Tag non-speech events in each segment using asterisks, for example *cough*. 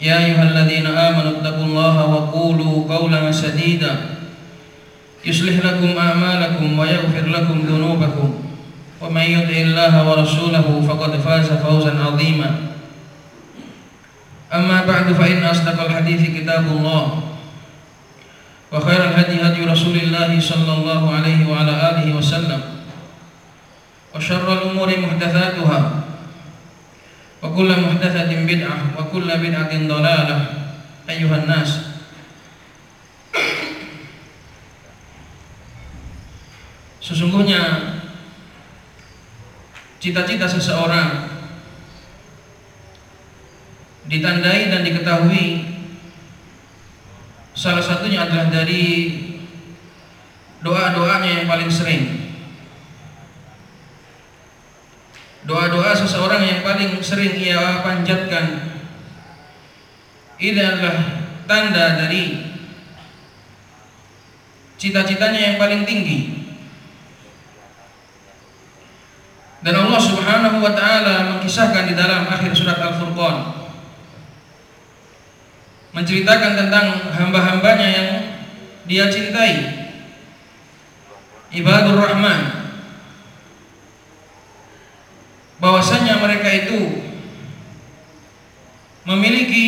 يا أيها الذين آمنوا اتقوا الله وقولوا قولا سديدا يصلح لكم أعمالكم ويغفر لكم ذنوبكم. ومن يطع الله ورسوله فقد فاز فوزا عظيما. أما بعد فإن أصدق الحديث كتاب الله. وخير الهدي هدي رسول الله صلى الله عليه وعلى آله وسلم. وشر الأمور محدثاتها. وكل محدثة بدعة وكل بدعة ضلالة أيها الناس Sesungguhnya cita-cita seseorang ditandai dan diketahui salah satunya adalah dari doa-doanya yang paling sering Doa-doa seseorang yang paling sering ia panjatkan. Ini adalah tanda dari cita-citanya yang paling tinggi. Dan Allah Subhanahu wa taala mengisahkan di dalam akhir surat Al-Furqan. Menceritakan tentang hamba-hambanya yang dia cintai. Ibadur rahman bahwasanya mereka itu memiliki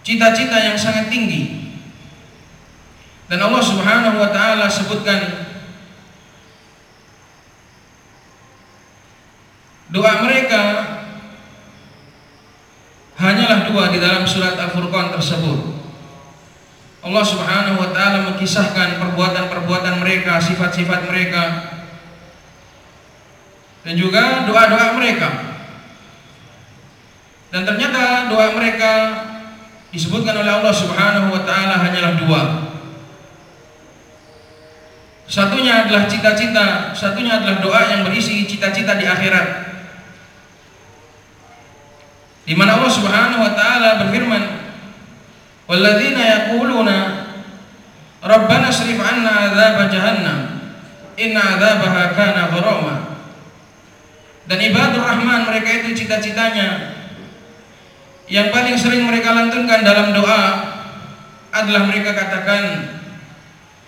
cita-cita yang sangat tinggi dan Allah Subhanahu wa taala sebutkan doa mereka hanyalah dua di dalam surat Al-Furqan tersebut. Allah Subhanahu wa taala mengisahkan perbuatan-perbuatan mereka, sifat-sifat mereka dan juga doa-doa mereka. Dan ternyata doa mereka disebutkan oleh Allah Subhanahu wa taala hanyalah dua. Satunya adalah cita-cita, satunya adalah doa yang berisi cita-cita di akhirat di mana Allah Subhanahu wa taala berfirman walladzina yaquluna rabbana srif 'anna 'adzab jahannam inna 'adzabaha kana gharama dan ibadur rahman mereka itu cita-citanya yang paling sering mereka lantunkan dalam doa adalah mereka katakan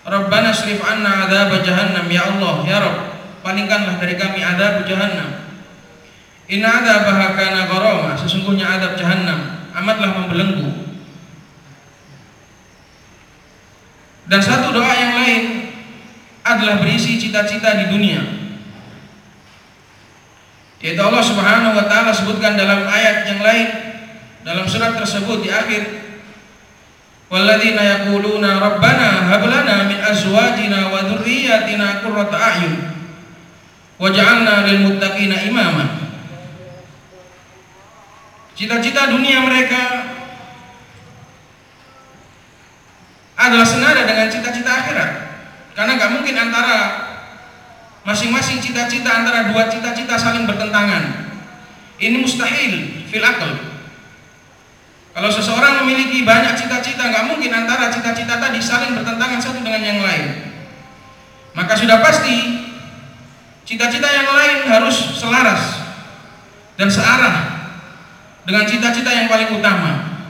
Rabbana srif 'anna 'adzab jahannam ya Allah ya Rabb palingkanlah dari kami adab jahannam Inna adzabaha kana gharama, sesungguhnya adab jahanam amatlah membelenggu. Dan satu doa yang lain adalah berisi cita-cita di dunia. Yaitu Allah Subhanahu wa taala sebutkan dalam ayat yang lain dalam surat tersebut di akhir Walladzina yaquluna rabbana hab lana min azwajina wa dhurriyyatina qurrata a'yun waj'alna lil muttaqina imama Cita-cita dunia mereka adalah senada dengan cita-cita akhirat. Karena nggak mungkin antara masing-masing cita-cita antara dua cita-cita saling bertentangan. Ini mustahil fil akal. Kalau seseorang memiliki banyak cita-cita, nggak mungkin antara cita-cita tadi saling bertentangan satu dengan yang lain. Maka sudah pasti cita-cita yang lain harus selaras dan searah dengan cita-cita yang paling utama.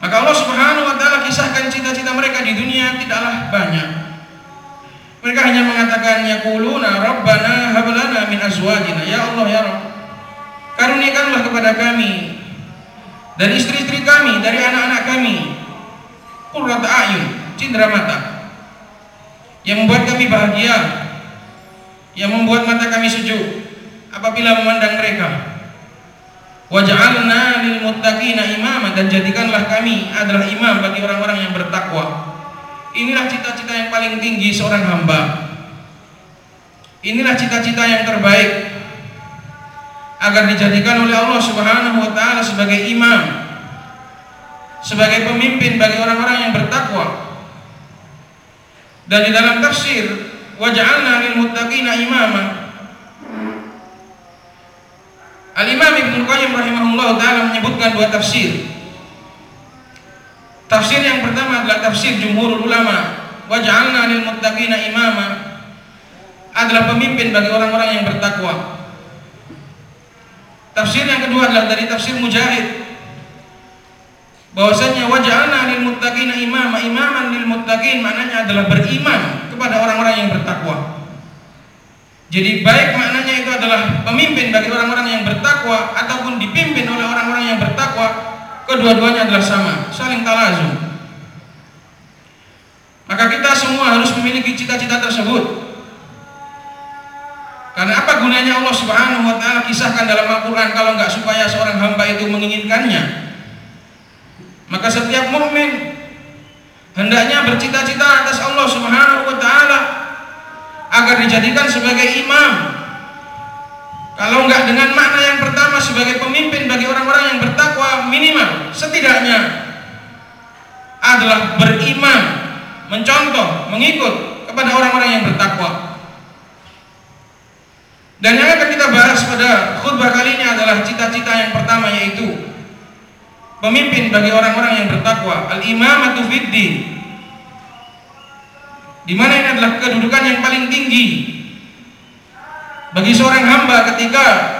Maka Allah Subhanahu wa taala kisahkan cita-cita mereka di dunia tidaklah banyak. Mereka hanya mengatakan yaquluna rabbana hab lana min azwajina ya Allah ya Rabb. Karuniakanlah kepada kami dari istri-istri kami, dari anak-anak kami qurrata ayun, cindera mata. Yang membuat kami bahagia, yang membuat mata kami sejuk apabila memandang mereka. Waj'alna lil muttaqina imama dan jadikanlah kami adalah imam bagi orang-orang yang bertakwa. Inilah cita-cita yang paling tinggi seorang hamba. Inilah cita-cita yang terbaik agar dijadikan oleh Allah Subhanahu wa taala sebagai imam, sebagai pemimpin bagi orang-orang yang bertakwa. Dan di dalam tafsir waj'alna lil muttaqina imama Al-Imam Ibnu Qayyim rahimahullah taala menyebutkan dua tafsir. Tafsir yang pertama adalah tafsir jumhurul ulama, waj'alna lil muttaqina imama. Adalah pemimpin bagi orang-orang yang bertakwa. Tafsir yang kedua adalah dari tafsir Mujahid. Bahwasanya waj'alna lil muttaqina imama, imaman lil muttaqin maknanya adalah beriman kepada orang-orang yang bertakwa. Jadi baik maknanya itu adalah pemimpin bagi orang-orang yang bertakwa ataupun dipimpin oleh orang-orang yang bertakwa kedua-duanya adalah sama, saling talazum. Maka kita semua harus memiliki cita-cita tersebut. Karena apa gunanya Allah Subhanahu wa taala kisahkan dalam Al-Qur'an kalau enggak supaya seorang hamba itu menginginkannya? Maka setiap mukmin hendaknya bercita-cita atas Allah Subhanahu wa taala agar dijadikan sebagai imam kalau enggak dengan makna yang pertama sebagai pemimpin bagi orang-orang yang bertakwa minimal setidaknya adalah beriman, mencontoh, mengikut kepada orang-orang yang bertakwa. Dan yang akan kita bahas pada khutbah kali ini adalah cita-cita yang pertama yaitu pemimpin bagi orang-orang yang bertakwa, al-imamatu fid Di mana ini adalah kedudukan yang paling tinggi bagi seorang hamba ketika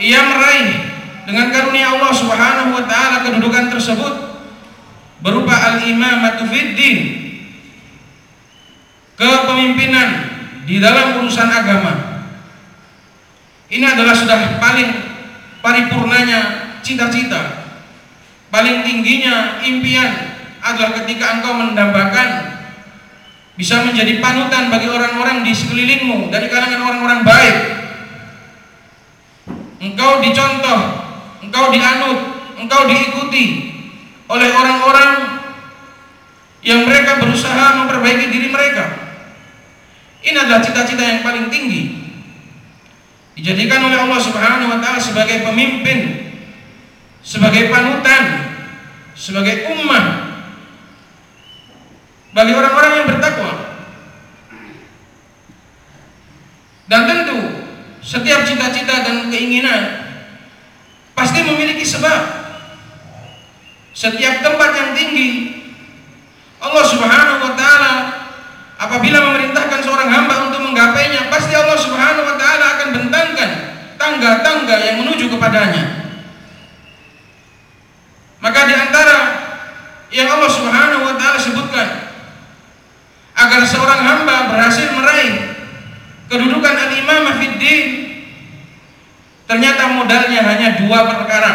ia meraih dengan karunia Allah Subhanahu wa taala kedudukan tersebut berupa al-imamatu fiddin kepemimpinan di dalam urusan agama ini adalah sudah paling paripurnanya cita-cita paling tingginya impian adalah ketika engkau mendambakan bisa menjadi panutan bagi orang-orang di sekelilingmu dari kalangan orang-orang baik. Engkau dicontoh, engkau dianut, engkau diikuti oleh orang-orang yang mereka berusaha memperbaiki diri mereka. Ini adalah cita-cita yang paling tinggi. Dijadikan oleh Allah Subhanahu wa taala sebagai pemimpin, sebagai panutan, sebagai ummah bagi orang-orang yang bertakwa. Dan tentu setiap cita-cita dan keinginan pasti memiliki sebab. Setiap tempat yang tinggi Allah Subhanahu wa taala apabila memerintahkan seorang hamba untuk menggapainya, pasti Allah Subhanahu wa taala akan bentangkan tangga-tangga yang menuju kepadanya. Maka di antara yang Allah Subhanahu wa taala sebutkan agar seorang hamba berhasil meraih kedudukan ternyata modalnya hanya dua perkara.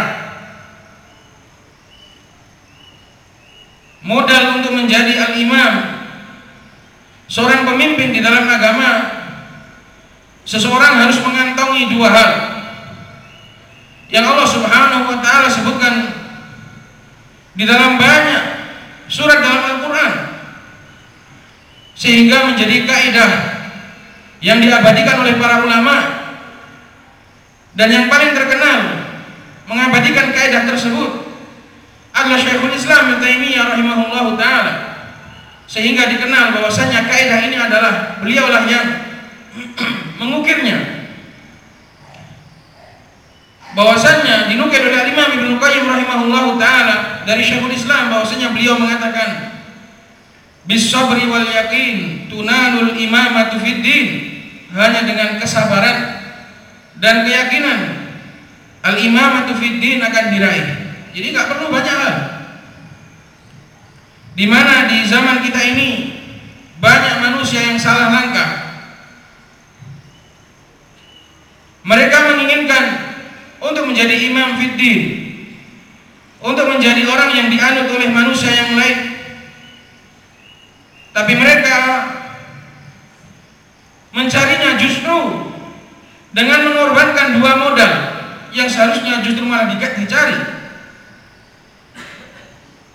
Modal untuk menjadi al-imam seorang pemimpin di dalam agama seseorang harus mengantongi dua hal. Yang Allah subhanahu wa ta'ala sebutkan di dalam banyak surat dalam Al-Quran sehingga menjadi kaidah yang diabadikan oleh para ulama dan yang paling terkenal mengabadikan kaidah tersebut adalah Syekhul Islam Ibnu Taimiyah rahimahullahu taala. Sehingga dikenal bahwasanya kaidah ini adalah beliaulah yang *clears throat* mengukirnya. Bahwasanya dinukil oleh Imam Ibnu Qayyim rahimahullahu taala dari Syekhul Islam bahwasanya beliau mengatakan bisabri wal yakin tunanul imamatu fid hanya dengan kesabaran dan keyakinan al imamatu fid din akan diraih jadi nggak perlu banyak hal di mana di zaman kita ini banyak manusia yang salah langkah. Mereka menginginkan untuk menjadi imam fiddin, untuk menjadi orang yang dianut oleh manusia yang lain. Tapi mereka mencarinya justru dengan mengorbankan dua modal yang seharusnya justru malah dicari.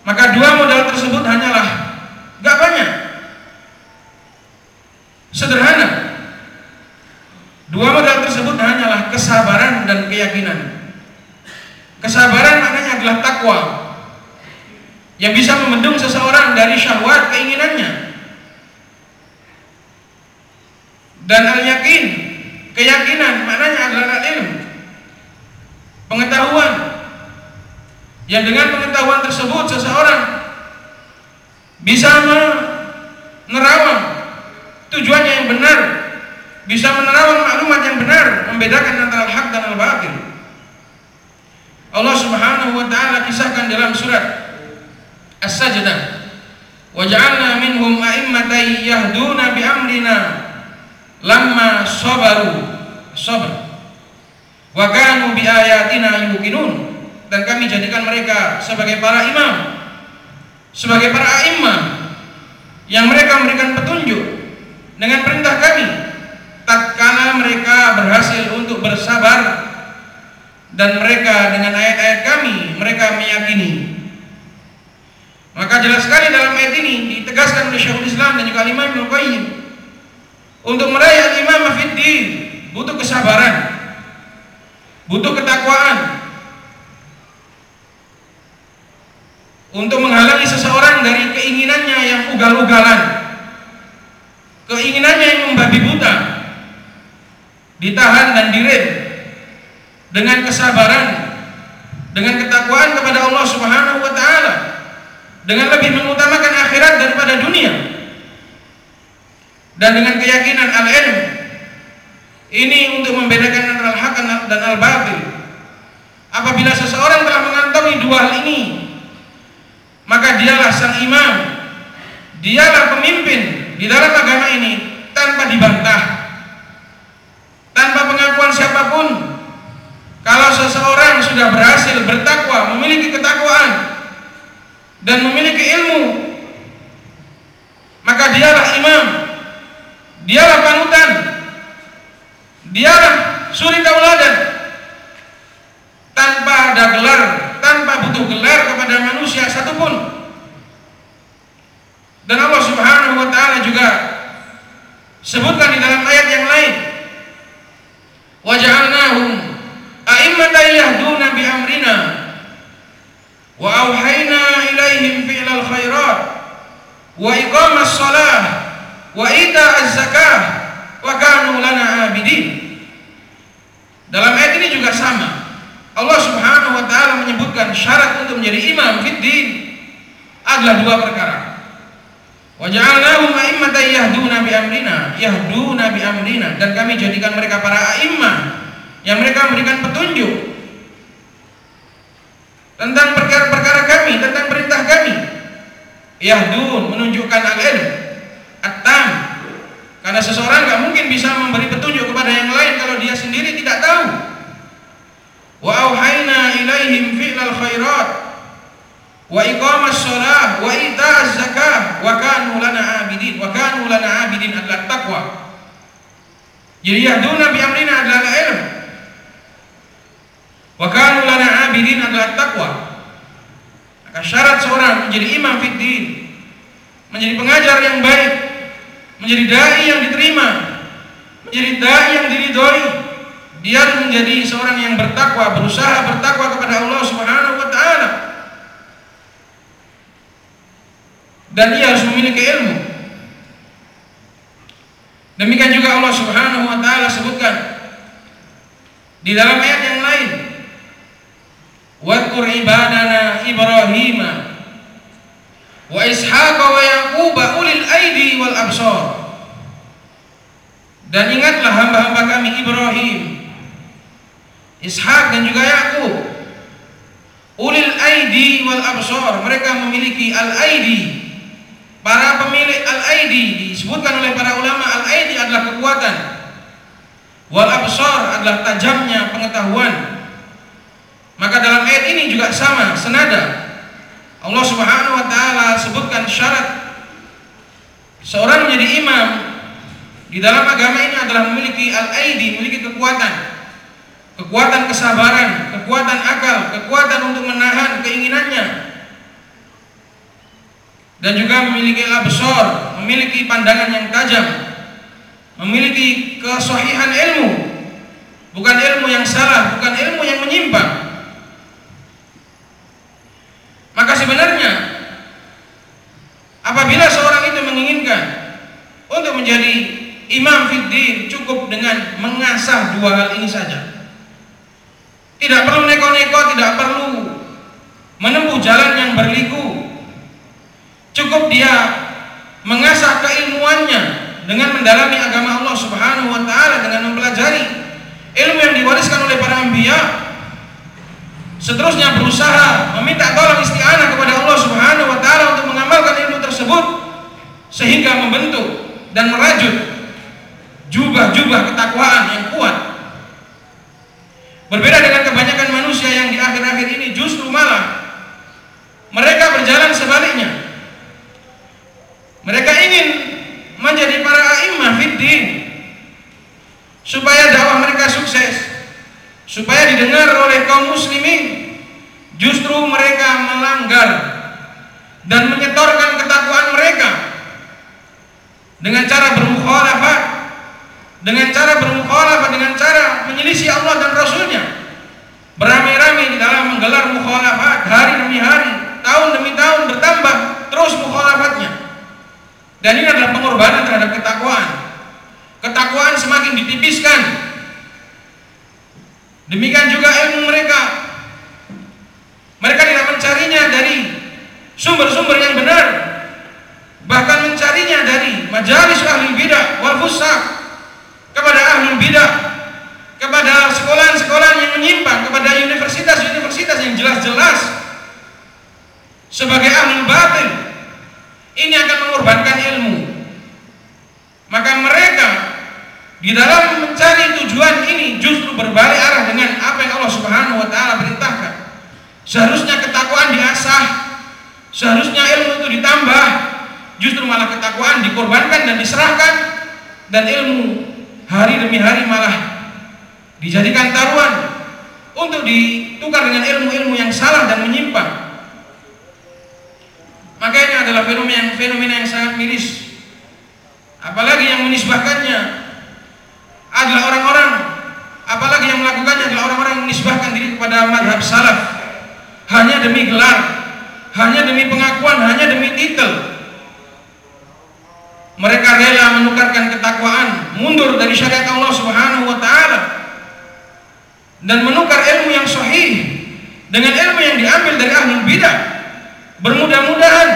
Maka dua modal tersebut hanyalah gak banyak, sederhana. Dua modal tersebut hanyalah kesabaran dan keyakinan. Kesabaran maknanya adalah takwa yang bisa membendung seseorang dari syahwat keinginannya. Dan al-yakin, keyakinan maknanya adalah ilmu. Pengetahuan yang dengan pengetahuan tersebut seseorang bisa menerawang tujuannya yang benar, bisa menerawang maklumat yang benar, membedakan antara hak dan al-batil. Allah Subhanahu wa taala kisahkan dalam surat As-Sajdah, "Wa ja'alna minhum a'immatan yahduna bi amrina lamma sabaru sabar. Wa kanu bi ayatina yuqinun." Dan kami jadikan mereka sebagai para imam, sebagai para imam yang mereka memberikan petunjuk dengan perintah kami. Tatkala mereka berhasil untuk bersabar dan mereka dengan ayat-ayat kami mereka meyakini. Maka jelas sekali dalam ayat ini ditegaskan oleh Syekhul Islam dan juga Imam Ibnu Qayyim untuk meraih imam fiddin butuh kesabaran. Butuh ketakwaan. Untuk menghalangi seseorang dari keinginannya yang ugal-ugalan. Keinginannya yang membabi buta. Ditahan dan direm dengan kesabaran. Dengan ketakwaan kepada Allah Subhanahu wa taala. Dengan lebih mengutamakan akhirat daripada dunia dan dengan keyakinan al-ilm ini untuk membedakan antara al-haq dan al-batil. Apabila seseorang telah mengantongi dua hal ini maka dialah sang imam. Dialah pemimpin di dalam agama ini tanpa dibantah. Tanpa pengakuan siapa pun. Kalau seseorang sudah berhasil bertakwa memiliki ketakwaan dan memiliki ilmu maka dialah imam dialah panutan dialah suri tauladan tanpa ada gelar tanpa butuh gelar kepada manusia satupun. Dan Allah Subhanahu wa taala juga sebutkan di dalam ayat yang lain. Wa ja'alnahum a'immatan yahduna bi amrina wa auhayna ilaihim fi'lal khairat wa iqamas shalah wa ita'az zakah wa kanu lana abidin. Dalam ayat ini juga sama. Allah Subhanahu wa taala menyebutkan syarat untuk menjadi imam fiddin adalah dua perkara. Wa ja'alnahum a'immatan yahduna bi amrina, yahduna bi amrina dan kami jadikan mereka para a'immah yang mereka memberikan petunjuk tentang perkara-perkara kami, tentang perintah kami. Yahdun menunjukkan al-ilm, at-tam. Karena seseorang nggak mungkin bisa memberi petunjuk kepada yang lain kalau dia sendiri tidak tahu. Wa auhayna ilaihim fi'lal khairat. Wa iqamas shalah wa ita'az zakah wa kanu lana abidin wa kanu lana abidin adalah takwa jadi yahduna bi amrina adalah ilm. Wa kanu lana abidin adalah takwa maka syarat seorang menjadi imam fiddin menjadi pengajar yang baik menjadi dai yang diterima menjadi dai yang diridhoi harus menjadi seorang yang bertakwa, berusaha bertakwa kepada Allah Subhanahu wa taala. Dan dia harus memiliki ilmu. Demikian juga Allah Subhanahu wa taala sebutkan di dalam ayat yang lain. Wa ibadana Ibrahim wa Ishaq wa Yaqub ulil aidi wal absar. Dan ingatlah hamba-hamba kami Ibrahim Ishak dan juga Yakub. Ulil aidi wal absar, mereka memiliki al aidi, Para pemilik al-aidi disebutkan oleh para ulama al-aidi adalah kekuatan. Wal absar adalah tajamnya pengetahuan. Maka dalam ayat ini juga sama, senada. Allah Subhanahu wa taala sebutkan syarat seorang menjadi imam di dalam agama ini adalah memiliki al-aidi, memiliki kekuatan. Kekuatan kesabaran, kekuatan akal, kekuatan untuk menahan keinginannya, dan juga memiliki absor, memiliki pandangan yang tajam, memiliki kesohihan ilmu, bukan ilmu yang salah, bukan ilmu yang menyimpang. Maka sebenarnya apabila seorang itu menginginkan untuk menjadi imam fiddin cukup mengasah dua hal ini saja. Tidak perlu neko-neko, tidak perlu menempuh jalan yang berliku, Cukup dia mengasah keilmuannya dengan mendalami agama Allah Subhanahu wa taala dengan mempelajari ilmu yang diwariskan oleh para anbiya. Seterusnya berusaha meminta tolong isti'anah kepada Allah Subhanahu wa taala untuk mengamalkan ilmu tersebut sehingga membentuk dan merajut jubah-jubah ketakwaan yang kuat. Berbeda dengan kebanyakan manusia yang di akhir-akhir ini justru malah mereka berjalan sebaliknya mereka ingin menjadi para imam fiddin supaya dakwah mereka sukses, supaya didengar oleh kaum muslimin. Justru mereka melanggar dan menyetorkan ketakwaan mereka dengan cara bermukhalafat, dengan cara bermukhalafat, dengan cara menyelisih Allah dan Rasulnya. Beramai-ramai di dalam menggelar mukhalafat hari demi hari, tahun demi tahun bertambah terus mukhalafatnya. Dan ini adalah pengorbanan terhadap ketakwaan. Ketakwaan semakin ditipiskan. Demikian juga ilmu mereka. Mereka tidak mencarinya dari sumber-sumber yang benar. Bahkan mencarinya dari majalis ahli bidah wal fusak kepada ahli bidah kepada sekolah-sekolah yang menyimpang kepada universitas-universitas yang jelas-jelas sebagai ahli batin ini akan mengorbankan ilmu. Maka mereka di dalam mencari tujuan ini justru berbalik arah dengan apa yang Allah Subhanahu wa taala perintahkan. Seharusnya ketakwaan diasah, seharusnya ilmu itu ditambah, justru malah ketakwaan dikorbankan dan diserahkan dan ilmu hari demi hari malah dijadikan taruhan untuk ditukar dengan ilmu-ilmu yang salah dan menyimpang. Maka ini adalah fenomena yang, fenomena yang sangat miris. Apalagi yang menisbahkannya adalah orang-orang, apalagi yang melakukannya adalah orang-orang yang menisbahkan diri kepada madhab salaf. Hanya demi gelar, hanya demi pengakuan, hanya demi titel. Mereka rela menukarkan ketakwaan, mundur dari syariat Allah Subhanahu wa taala dan menukar ilmu yang sahih dengan ilmu yang diambil dari ahli bidah. Bermudah-mudahan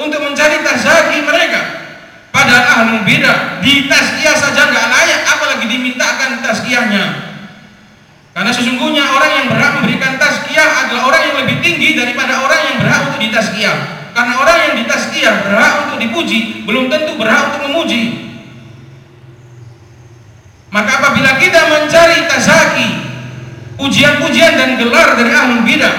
untuk mencari tazaki mereka padahal ahli bidah di tazkiyah saja nggak layak apalagi dimintakan tazkiyahnya karena sesungguhnya orang yang berhak memberikan tazkiyah adalah orang yang lebih tinggi daripada orang yang berhak untuk ditazkiyah karena orang yang ditazkiyah berhak untuk dipuji belum tentu berhak untuk memuji maka apabila kita mencari tazaki pujian-pujian dan gelar dari ahli bidah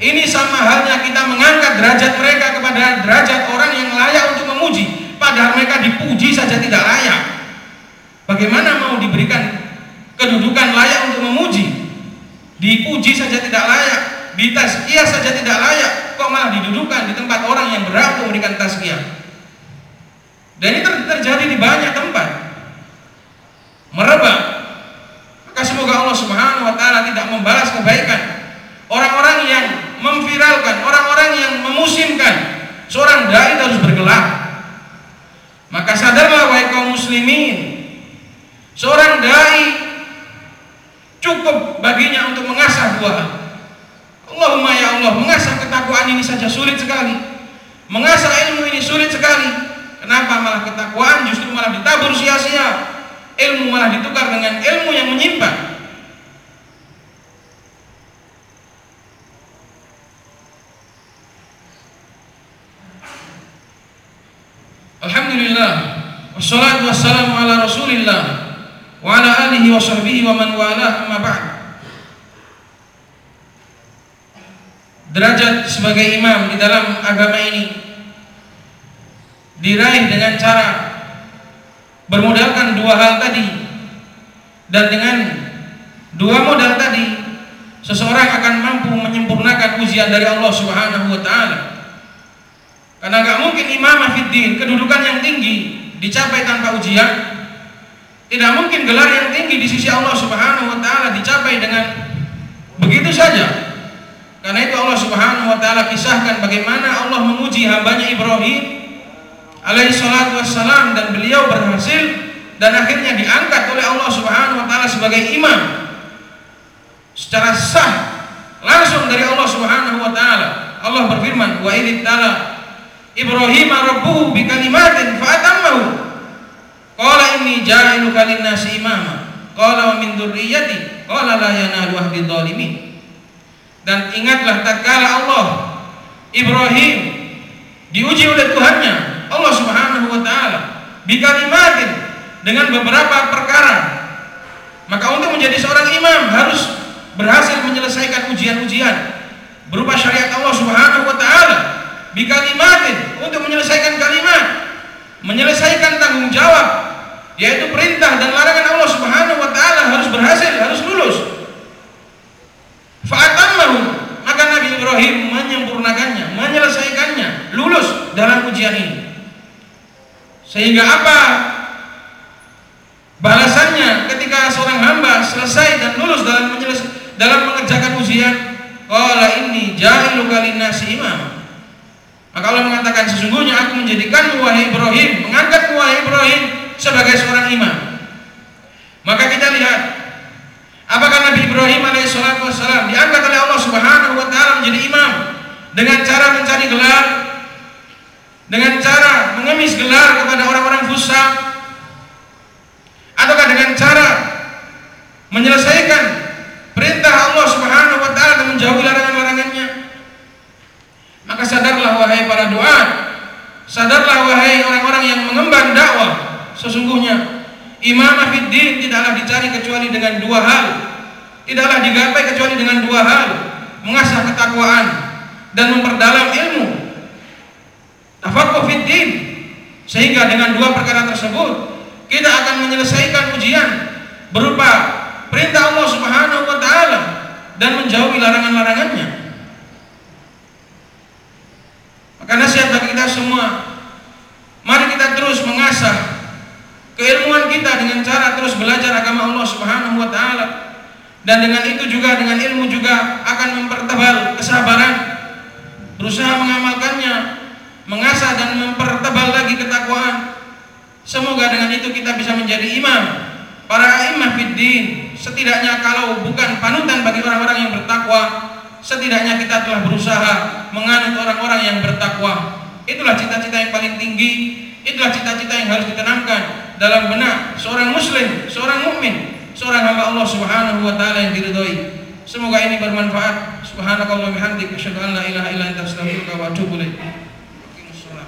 ini sama halnya kita mengangkat derajat mereka kepada derajat orang yang layak untuk memuji, padahal mereka dipuji saja tidak layak. Bagaimana mau diberikan kedudukan layak untuk memuji? Dipuji saja tidak layak, di saja tidak layak, kok malah didudukan di tempat orang yang berhak memberikan tazkiyah. Dan ini ter terjadi di banyak tempat. Merebak. Maka semoga Allah Subhanahu wa taala tidak membalas kebaikan orang-orang yang memviralkan, orang-orang yang memusimkan seorang dai harus bergelar. Maka sadarlah wahai muslimin, seorang dai cukup baginya untuk mengasah dua hal. Allahumma ya Allah, mengasah ketakwaan ini saja sulit sekali. Mengasah ilmu ini sulit sekali. Kenapa malah ketakwaan justru malah ditabur sia-sia? Ilmu malah ditukar dengan ilmu yang menyimpang. Wassalatu wassalamu ala Rasulillah wa ala alihi wa sahbihi wa man wala amma ba'd. Derajat sebagai imam di dalam agama ini diraih dengan cara bermodalkan dua hal tadi dan dengan dua modal tadi seseorang akan mampu menyempurnakan ujian dari Allah Subhanahu wa taala. Karena nggak mungkin imamah fiddin kedudukan yang tinggi dicapai tanpa ujian tidak mungkin gelar yang tinggi di sisi Allah Subhanahu wa taala dicapai dengan begitu saja karena itu Allah Subhanahu wa taala kisahkan bagaimana Allah menguji hambanya Ibrahim alaihi salatu wassalam dan beliau berhasil dan akhirnya diangkat oleh Allah Subhanahu wa taala sebagai imam secara sah langsung dari Allah Subhanahu wa taala Allah berfirman wa idh Ibrahim rabbuhu bi kalimatin fa atammahu. Qala inni ja'iluka lin-nasi imama. Qala wa min dzurriyyati qala la yanalu ahdi dzalimin. Dan ingatlah tatkala Allah Ibrahim diuji oleh Tuhannya Allah Subhanahu wa taala bi kalimatin dengan beberapa perkara. Maka untuk menjadi seorang imam harus berhasil menyelesaikan ujian-ujian berupa syariat Allah Subhanahu wa taala bikalimatin untuk menyelesaikan kalimat menyelesaikan tanggung jawab yaitu perintah dan larangan Allah Subhanahu wa taala harus berhasil harus lulus. Fa'atammahu maka Nabi Ibrahim menyempurnakannya menyelesaikannya lulus dalam ujian ini. Sehingga apa? Balasannya ketika seorang hamba selesai dan lulus dalam dalam mengerjakan ujian qala inni ja'iluka lin-nasi imam maka Allah mengatakan sesungguhnya aku menjadikan wahai Ibrahim, mengangkat wahai Ibrahim sebagai seorang imam. Maka kita lihat apakah Nabi Ibrahim alaihissalatu wassalam diangkat oleh Allah Subhanahu wa taala menjadi imam dengan cara mencari gelar dengan cara mengemis gelar kepada orang-orang fusaq ataukah dengan cara menyelesaikan perintah Allah Subhanahu wa taala dan menjauhi larangan-larangannya maka sadarlah wahai para doa, sadarlah wahai orang-orang yang mengemban dakwah. Sesungguhnya imam fiddin tidaklah dicari kecuali dengan dua hal. Tidaklah digapai kecuali dengan dua hal. Mengasah ketakwaan dan memperdalam ilmu. Tafaqquh fiddin. Sehingga dengan dua perkara tersebut kita akan menyelesaikan ujian berupa perintah Allah Subhanahu wa taala dan menjauhi larangan-larangannya. Maka nasihat bagi kita semua, mari kita terus mengasah keilmuan kita dengan cara terus belajar agama Allah Subhanahu wa taala. Dan dengan itu juga dengan ilmu juga akan mempertebal kesabaran, berusaha mengamalkannya, mengasah dan mempertebal lagi ketakwaan. Semoga dengan itu kita bisa menjadi imam para imam fiddin. Setidaknya kalau bukan panutan bagi orang-orang yang bertakwa, setidaknya kita telah berusaha menganut orang-orang yang bertakwa. Itulah cita-cita yang paling tinggi, itulah cita-cita yang harus ditanamkan dalam benak seorang muslim, seorang mukmin, seorang hamba Allah Subhanahu wa taala yang diridhoi. Semoga ini bermanfaat. Subhanakallah bihamdika asyhadu an la ilaha illa anta astaghfiruka wa atubu ilaik.